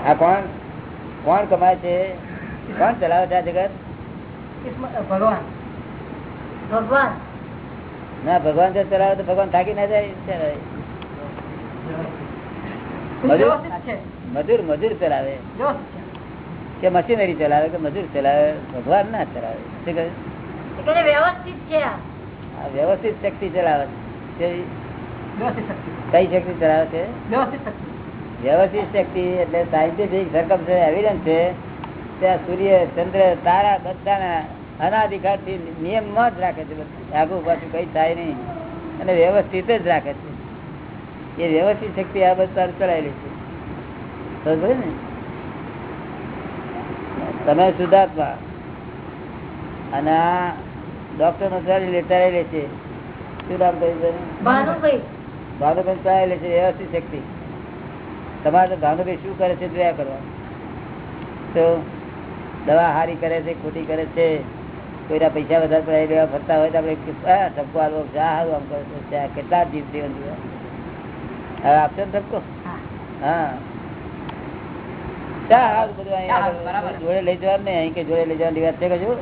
આ કોણ? કોણ કમાય છે? કોણ ચલાવે છે આ જગત? ભગવાન. ભગવાન. ના ભગવાન જો ચલાવે તો ભગવાન થાકી ના જાય. મજૂર? મજૂર મજૂર ચલાવે. કે મશીનરી ચલાવે કે મજૂર ચલાવે ભગવાન ના ચલાવે. શું કહે? વ્યવસ્થિત છે વ્યવસ્થિત શક્તિ ચલાવે છે. કઈ શક્તિ ચલાવે છે? વ્યવસ્થિત શક્તિ. વ્યવસ્થિત શક્તિ એટલે સાયન્ટિફિક સરકમ છે એવિડન્સ છે. ત્યાં સૂર્ય ચંદ્ર તારા બધાના અનાધિકારથી નિયમમાં જ રાખે છે આગુ પાછું કઈ થાય નહીં. અને વ્યવસ્થિત જ રાખે છે. એ વ્યવસ્થિત શક્તિ આ બધા ચડાયેલી છે. ને? તમે સુધાર્થમાં અને આ ડોક્ટર નો ચાલી લેતા લે છે. શું નામ કહ્યું ભાનુભાઈ. ચડાયેલી છે વ્યવસ્થિત શક્તિ. તમારે તો ભાનુભાઈ શું કરે છે જોયા કરવા. તો દવા હારી કરે છે ખોટી કરે છે. કોઈના પૈસા વધારે પડાવી લેવા ફરતા હોય તો આપણે ધબકો હારું આમ કરો. કેટલા જીવ જીવન જીવે. હવે આપશો ને ધબકો હા. જોડે લઈ જવાનું અહીં કે જોડે લઈ જવાની વાત છે કશું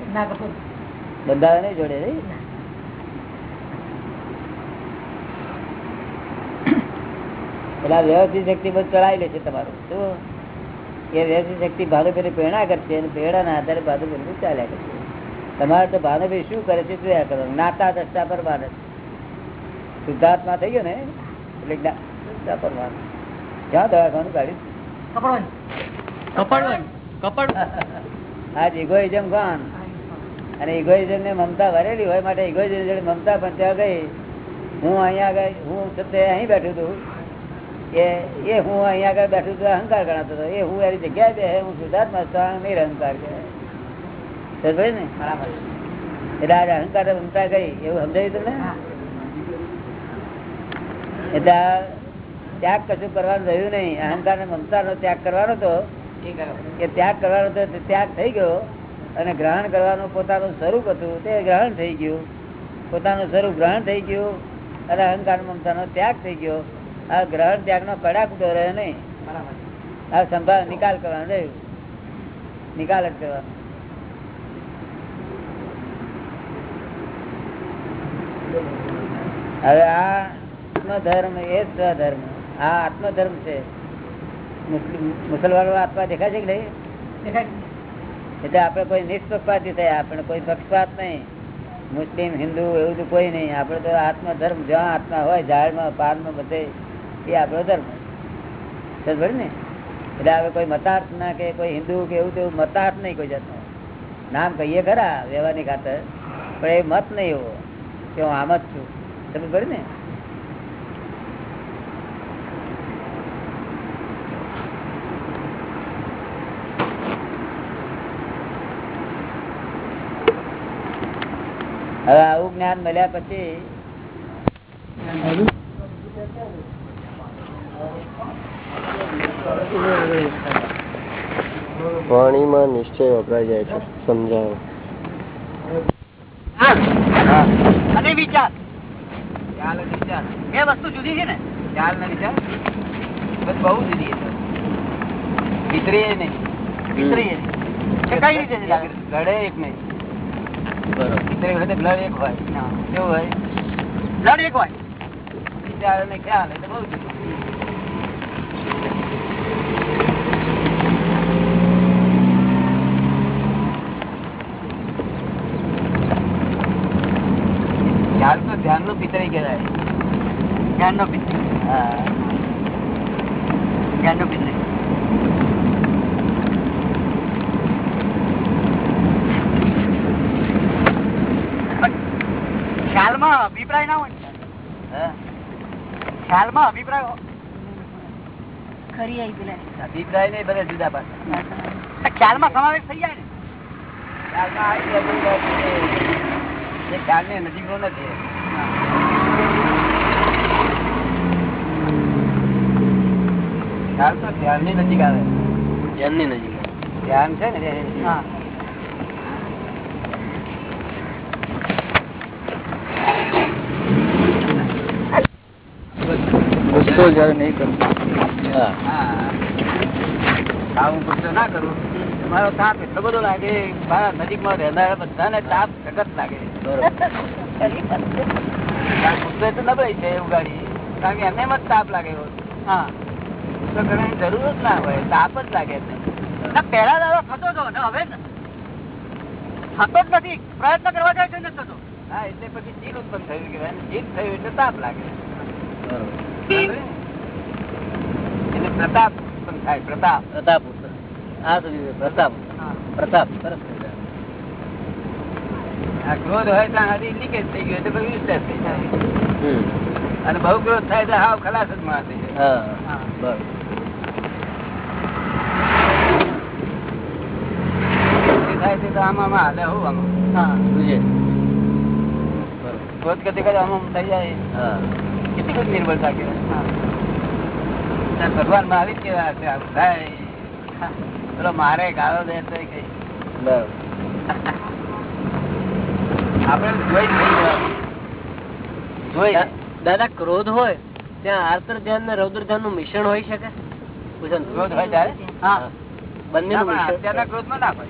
બંધાવે નહીં જોડે પેલા વ્યવસ્થિત શક્તિ બધું ચડાવી લે છે તમારું. શું? એ વ્યવસ્થિત શક્તિ પેલી પ્રેરણા કરશે અને પ્રેરણાના આધારે ભાનુભાઈ ચાલ્યા કરશે. તમારે તો ભાનુભાઈ શું કરે છે જોયા કરો. નાતા દસતા પર માનસ શુદ્ધાત્મા થઈ ગયો ને એટલે ક્યાં દવાખાનું કાઢ્યું? કપડવન કપડ આજ ઇગોઇઝમ કોણ? અને ઇગોઇઝમ ને મમતા ભરેલી હોય માટે ઇગોઇઝમ જોડે મમતા પણ ત્યાં ગઈ. હું અહીંયા ગઈ હું તે અહીં બેઠું હતું એ એ હું અહીંયા આગળ બેઠું હતું અહંકાર ગણાતો હતો. એ હું એની જગ્યાએ બે હું શુદ્ધાત્મા નહીં અહંકાર પડી ને એટલે આજે અહંકાર મમતા ગઈ એવું સમજાયું તમને? એટલે ત્યાગ કશું કરવાનું રહ્યું નહીં. અહંકાર ને મમતા નો ત્યાગ કરવાનો હતો એ ત્યાગ કરવાનો હતો ત્યાગ થઈ ગયો અને ગ્રહણ કરવાનું પોતાનું સ્વરૂપ હતું તે ગ્રહણ થઈ ગયું. પોતાનું સ્વરૂપ ગ્રહણ થઈ ગયું અને અહંકાર મમતાનો ત્યાગ થઈ ગયો. આ ગ્રહણ ત્યાગનો ઉડો રહ્યો નહીં. આ સંભાળ નિકાલ કરવાનો રહ્યું. નિકાલ જ કરવાનો. હવે આ આત્મધર્મ એ સ્વધર્મ. આ આત્મધર્મ છે. મુસલમાનો આત્મા દેખાય છે કે નહીં? એટલે આપણે કોઈ નિષ્પક્ષપાતી થયા. આપણે કોઈ પક્ષપાત નહીં. મુસ્લિમ હિન્દુ એવું તો કોઈ નહીં. આપણે તો આત્મધર્મ જ્યાં આત્મા હોય ઝાડમાં પાનમાં બધે એ આપણો ધર્મ. સમજ ને? એટલે હવે કોઈ મતાર્થ ના કે કોઈ હિન્દુ કે એવું તેવું મતાર્થ નહીં કોઈ જાતનું. નામ કહીએ ખરા વ્યવહારની ખાતર. પણ એ મત નહીં એવો. કે હું આમ જ છું. તમે ભરી ને. હવે આવું જ્ઞાન મળ્યા પછી વાણીમાં નિશ્ચય વપરાય જાય છે. સમજાવો. અને વિચાર. ખ્યાલ અને વિચાર. બે વસ્તુ જુદી છે ને? ખ્યાલ ને વિચાર? બસ બહુ જુદી છે. વિતરીએ નહીં. વિતરીએ કઈ રીતે લડે એક નહીં. બ્લડ એક હોય. કેવું હોય? બ્લડ એક હોય. વિચાર અને ખ્યાલ એટલે બહુ જુદું ખ્યાલ તો ધ્યાનનું પિતરી કહેવાય જ્ઞાનનો જ્ઞાનનો પિત્રી ખ્યાલમાં અભિપ્રાય ના હોય ને? ખ્યાલમાં અભિપ્રાય અભિપ્રાય નહીં બધા જુદા પાસે ખ્યાલમાં સમાવેશ થઈ જાય ને? ખ્યાલમાં આવી જાય નહીં. એ ખ્યાલની નથી. ખ્યાલ તો ધ્યાનની નજીક આવે. ધ્યાનની નજીક. ધ્યાન છે ને? હા. ગુસ્સો જયારે નહીં કરતો હા. હા. ગુસ્સો ના કરું મારો તાપ એટલો બધો લાગે મારા નજીકમાં રહેનારા બધાને તાપ સખત લાગે. ગુસ્સો તો નબળાઈ છે એવું ગાડી કારણ કે એમને એમ જ તાપ લાગે હા. ગુસ્સો તમે જરૂર જ ના હોય તાપ જ લાગે છે. પેલા દાડો થતો હતો ને હવે થતો જ નથી. પ્રયત્ન કરવા જાય છે ને થતો. હા એટલે પછી ચીડ ઉત્પન્ન થયું કહેવાય ને. ચીડ થયું એટલે તાપ લાગે એટલે પ્રતાપ ઉત્પન્ન થાય પ્રતાપ. પ્રતાપ આ સુધી પ્રતાપ. પ્રતાપ સરસ ક્રોધ હોય ત્યાં હજી લીકેજ થઈ ગયો એટલે થઈ જાય. અને બહુ ક્રોધ થાય તો હાવ ખલાસ જ માણસ થઈ જાય. હા બરોબર જે થાય તે તો આમાં આમાં હાલે હું આમાં. હા. બુજે બરોબર ક્રોધ કરતી કરતી આમાં થઈ જાય. કેટલી બધી નિર્બળતા કહેવાય ભગવાનમાં આવી જ કેવા છે આવું થાય. મારે ગાળો દે તો કઈ. આપણે જોઈ દાદા ક્રોધ હોય ત્યાં આર્તર ધ્યાન ને રૌદ્ર ધ્યાનનું મિશ્રણ હોય શકે? પૂછન ક્રોધ હોય ત્યારે? હા. બંને ક્રોધમાં ના હોય.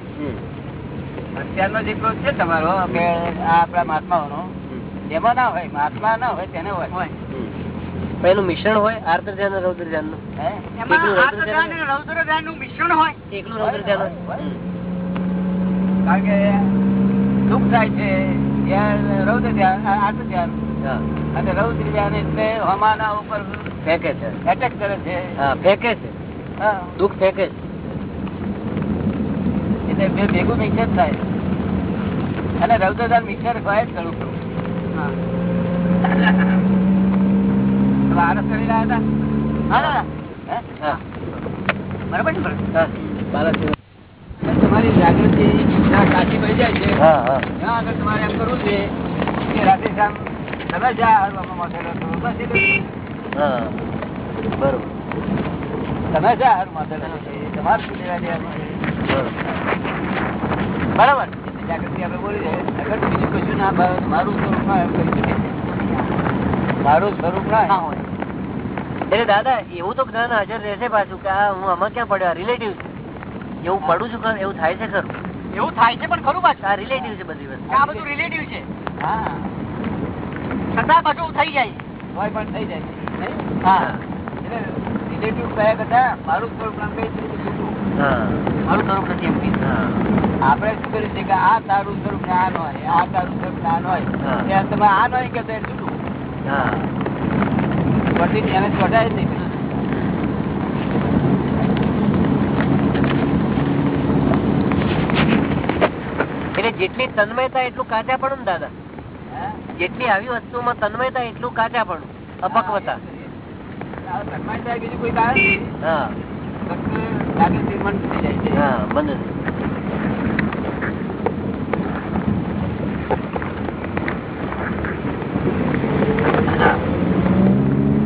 અત્યારનો જે ક્રોધ છે તમારો કે આ આપણા મહાત્માઓનો એમાં ના હોય મહાત્મા ના હોય તેને હોય. એનું મિશ્રણ હોય આર્દ્ર ધ્યાન અને રૌદ્ર ધ્યાનનું એકલું રૌદ્ર ધ્યાન અને મિશ્રણ હોય. એકલું રૌદ્ર ધ્યાન હોય. કારણ કે દુઃખ થાય છે ત્યાં રૌદ્ર ધ્યાન આર્દ્ર ધ્યાન હા. અને રૌદ્ર ધ્યાન એટલે હમાના ઉપર ફેંકે છે. એટેક કરે છે. ફેંકે છે. હા. દુઃખ ફેંકે છે. એટલે બે ભેગું મિક્સર થાય. અને રૌદ્ર ધ્યાન મિક્સર હોય જ કરવું બાળક તમારી જાગૃતિ કાચી પડી જાય છે. આગળ તમારે એમ કરવું છે કે રાધે શ્યામ તમે બરોબર. તમે જ્યાં હાર મોટેલો તમારે બરાબર. જાગૃતિ આપણે બોલી અગર બીજું કશું ના ભાવે મારું સ્વરૂપ ના એમ કહી શકે. મારું સ્વરૂપ ના હોય. એટલે દાદા એવું તો જ્ઞાન હાજર રહેશે પાછું કે હું આમાં ક્યાં પડ્યો? રિલેટિવ એવું પડું છું ખરું એવું થાય છે ખરું? એવું થાય છે પણ ખરું પાછું. આ રિલેટિવ છે બધી વસ્તુ. આ બધું રિલેટિવ છે. હા. છતાં પાછું થઈ જાય. હોય પણ થઈ જાય. હા. એટલે રિલેટિવ કયા કરતા મારું સ્વરૂપ નામ કઈ છે મારું સ્વરૂપ નથી એમ આપણે શું કરીએ છીએ કે આ તારું સ્વરૂપ ને આ હોય આ તારું સ્વરૂપ ને આ હોય ત્યાં તમે આ નહીં કહેતા એ છૂટું. એને ચોટાય નહીં એટલે જેટલી તન્મયતા એટલું કાચા પડું ને દાદા. હે? જેટલી આવી વસ્તુમાં તન્મયતા એટલું કાચા પડું. અપક્વતા.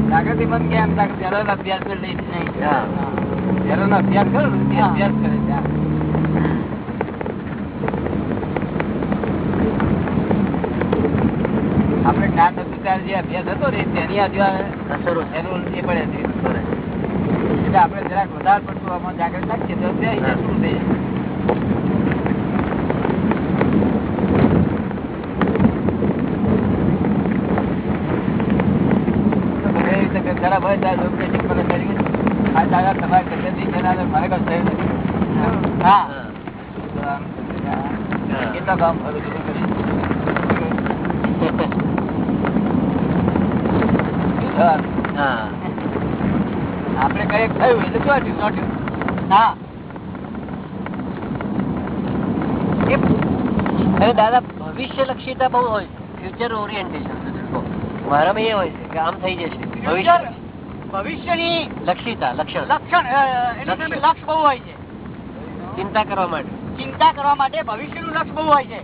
જાગૃતિ મન કેમ જાગૃતિ અભ્યાસ કરે ત્યાં નહીં. અભ્યાસ કરે ને તે અભ્યાસ કરે છે આ. આપણે જ્ઞાન નતું ત્યારે જે અભ્યાસ હતો ને તેની આજુ એનું એ પડે છે. એટલે આપણે જરાક વધારે પડતું આમાં જાગૃત રાખીએ તો તે શું થઈ જાય? આ દાદા તમારી મને કશું થયું નથી. હા. કેટલા કામ કરું છું શું થવાનું? હા આપણે કઈ થયું એટલે ચોટ્યું ચોટ્યું હા. અરે દાદા ભવિષ્ય લક્ષીતા બહુ હોય ફ્યુચર ઓરિએન્ટેશન મારામાં એ હોય છે કે આમ થઈ જશે. ભવિષ્ય ભવિષ્યની? લક્ષીતા લક્ષણ. લક્ષણ લક્ષ બહુ હોય છે. ચિંતા કરવા માટે. ચિંતા કરવા માટે ભવિષ્યનું લક્ષ બહુ હોય છે.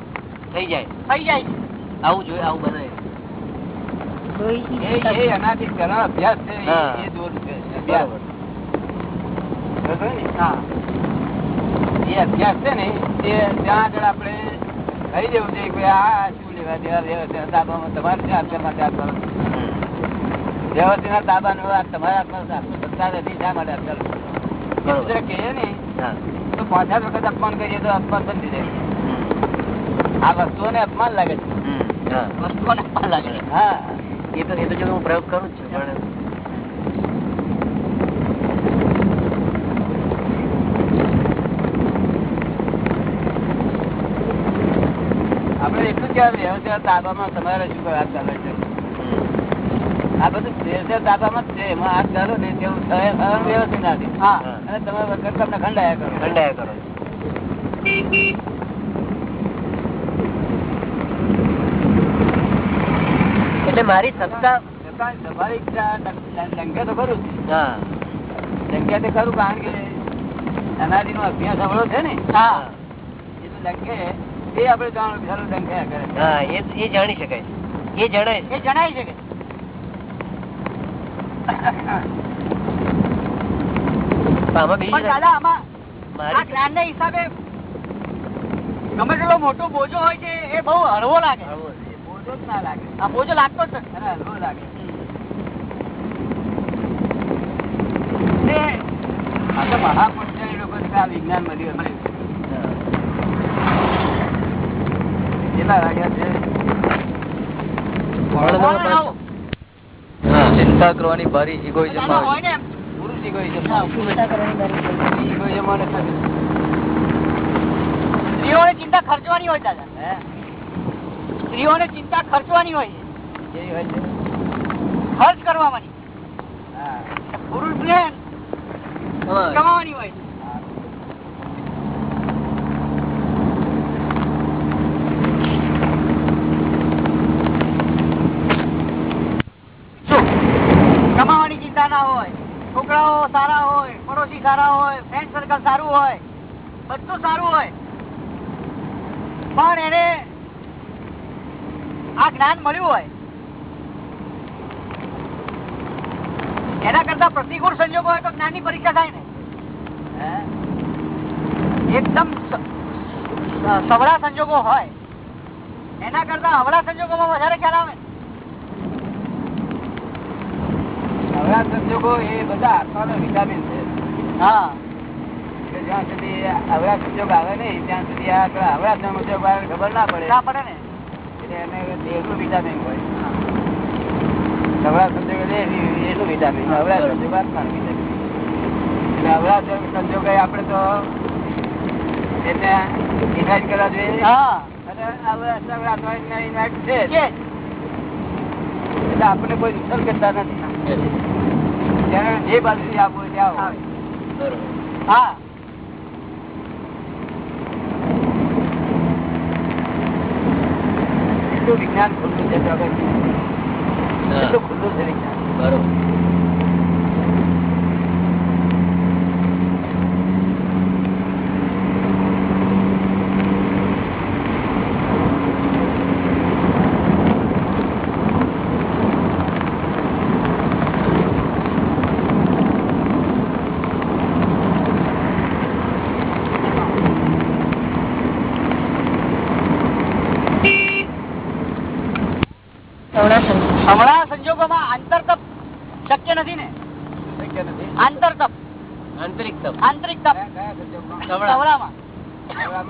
થઈ જાય. થઈ જાય આવું જોઈએ આવું ઘણા અભ્યાસ છે ને? તે ત્યાં આગળ આપણે કહી દેવું કે આ શું લેવા દેવા વ્યવસ્થિત તાબામાં તમારે માટે તાબાનો તમારા સત્તા નથી શા માટે કહીએ ને તો પાંચ સાત વખત અપમાન કરીએ તો અપમાન બંધ જાય આ વસ્તુઓને અપમાન લાગે છે. વસ્તુઓને પણ લાગે છે હા. એ તો એ તો જો હું પ્રયોગ કરું છું પણ આપણે એટલું જ વ્યવસ્થિત તાબામાં તમારે શું હાથ ચાલે છે. આ બધું વ્યવસાય તાબામાં જ છે એમાં હાથ ગાલો ને તેવું વ્યવસ્થિત નથી. હા. અને તમે વખત તમને ખંડાયા કરો. ખંડાયા કરો. એટલે મારી સત્તા તમારી ઈચ્છા તો ખરું હા. ડંકે તો ખરું કારણ કે નો અભ્યાસ અવળો છે ને? હા. એટલે ડંકે એ આપણે જાણવું ચાલો ડંકે કરે. હા એ જાણી શકાય. એ જણાય. એ જણાય શકે મોટો બોજો હોય છે એ બહુ હળવો લાગે. બોજો જ ના લાગે. આ બોજો લાગતો જ નથી. હલવો લાગે. ને આ તો મહાપુરુષો એ લોકોને આ વિજ્ઞાન મળ્યું મળ્યું કેટલા વાગ્યા છે? ચિંતા કરવાની ભારી ઇગોઇઝમ હોય ને. પુરુષ સ્ત્રીઓને ચિંતા ખર્ચવાની હોય દાદા. હે? સ્ત્રીઓને ચિંતા ખર્ચવાની હોય. છે? ખર્ચ કરવાની. પુરુષ ને કમાવાની હોય. કમાવાની ચિંતા ના હોય. છોકરાઓ સારા હોય પડોશી સારા હોય ફ્રેન્ડ સર્કલ સારું હોય બધું સારું હોય. પણ એને આ જ્ઞાન મળ્યું હોય. એના કરતા પ્રતિકૂળ સંજોગો હોય તો જ્ઞાનની પરીક્ષા થાય ને. હે? એકદમ સવળા સંજોગો હોય. એના કરતા અવળા સંજોગોમાં વધારે ખ્યાલ આવે ને. સંજોગો એ બધા આત્માનો વિટામિન છે. હા. જ્યાં સુધી અવળા સંજોગ આવે નહીં ત્યાં સુધી આ અવળા સંજોગ ખબર ના પડે. ના પડે ને. એને દેહનું વિટામિન હોય. નવરા સંજોગો દેહ વિટામિન અવરા સંજોગ આત્માનું વિટામિન એટલે સંજોગ આપણે તો એને ઇન્વાઇટ કરવા જોઈએ. કોઈ નુકસાન કરતા નથી. જે. બાજુ આપવું ત્યાં આવે. હા. વિજ્ઞાન ખુલ્લું છે તો આગળ ખુલ્લું છે વિજ્ઞાન? બરોબર હમણાં સંજોગોમાં આંતર તપ શક્ય નથી ને? આંતર તપ. આંતરિક તપ. આંતરિક તપ. સવળામાં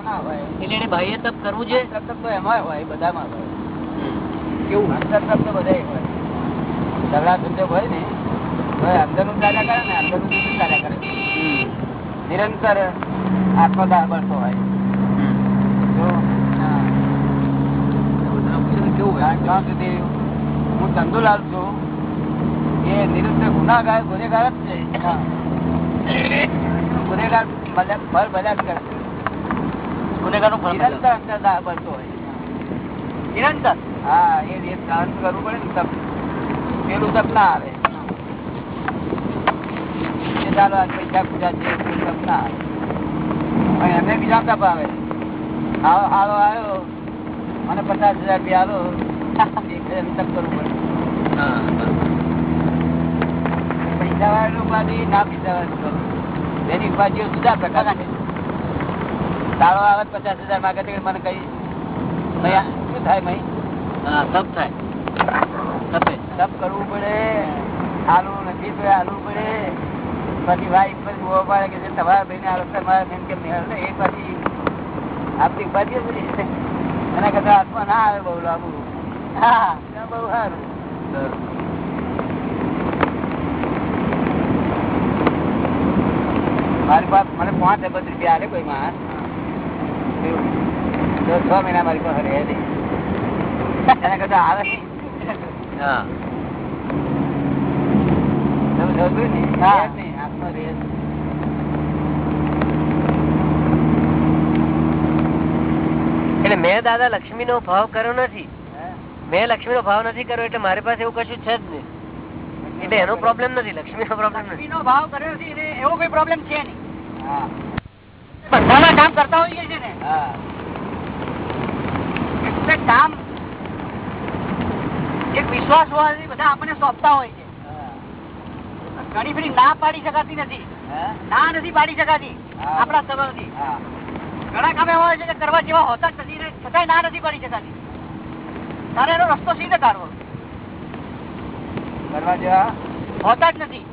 ના એટલે એને બાહ્ય તપ કરવું છે? અંતરતપ તો એમાંય હોય બધામાં હોય. કેવું? અંતરતપ તો બધાય હોય. સવળા સંજોગ હોય ને તો એ ચાલ્યા કરે ને બીજું ચાલ્યા કરે. નિરંતર આત્મદાહ બળતો હોય. કારણ જ્યાં સુધી હું ચંદુલાલ એ નિરંતર ગુનાગાર ગુનેગાર જ છે. ગુનેગાર ફળ ભલ્યા જ કરે. ગુનેગારનું નિરંતર અંતરદાહ બળતો હોય. નિરંતર? હા એ સહન કરવું પડે ને તપ પેલું તપ ના આવે. ચાલો આ પૈસા પૂજા છે તપ ના આવે. એમને બીજા તપ આવે આવો આવો આવ્યો. મને પચાસ હજાર રૂપિયા આલો. એનું તપ કરવું પડે. હા બરોબર પૈસા વાળાની ઉપાધિ ના પૈસા ઉપાધિ એની ઉપાધિઓ જુદા પ્રકારની છે. તાળો આવે પચાસ હજાર માગે તો મને કઈ શું થાય મહી? સબ થાય. સબ કરવું પડે. આલુ નથી તો આલુ પડે. પછી વાઈફ પછી જોવા પડે કે જે તમારા ભાઈને આલો તમારા બેન કેમ નહીં હાલે? એ પછી આપણી ઉપાધિ બધી એના કરતા હાથમાં ના આવે બહુ લાંબુ. હા બહુ સારું. મારી પાસે મને પાંચ અબજ રૂપિયા કોઈ માણસ. છ મહિના મારી પાસે રહે એના કરતા આવે. એટલે મેં દાદા લક્ષ્મી નો ભાવ કર્યો નથી. મેં લક્ષ્મી નો ભાવ નથી કર્યો એટલે મારી પાસે એવું કશું છે જ નહીં. એટલે એનો પ્રોબ્લેમ નથી. લક્ષ્મી નો પ્રોબ્લેમ નથી. ભાવ કર્યો છે એવો કોઈ પ્રોબ્લેમ છે નહીં. હા કામ કરતા હોઈએ છે ને. કામ એક વિશ્વાસ હોવાથી બધા આપણને સોંપતા હોય છે. ઘણી ફરી ના પાડી શકાતી નથી. ના નથી પાડી શકાતી. આપણા હા. ઘણા કામ એવા હોય છે કે કરવા જેવા હોતા જ નથી છતાંય ના નથી પાડી શકાતી. તારે એનો રસ્તો સીધે કાઢવો કરવા જેવા? હોતા જ નથી.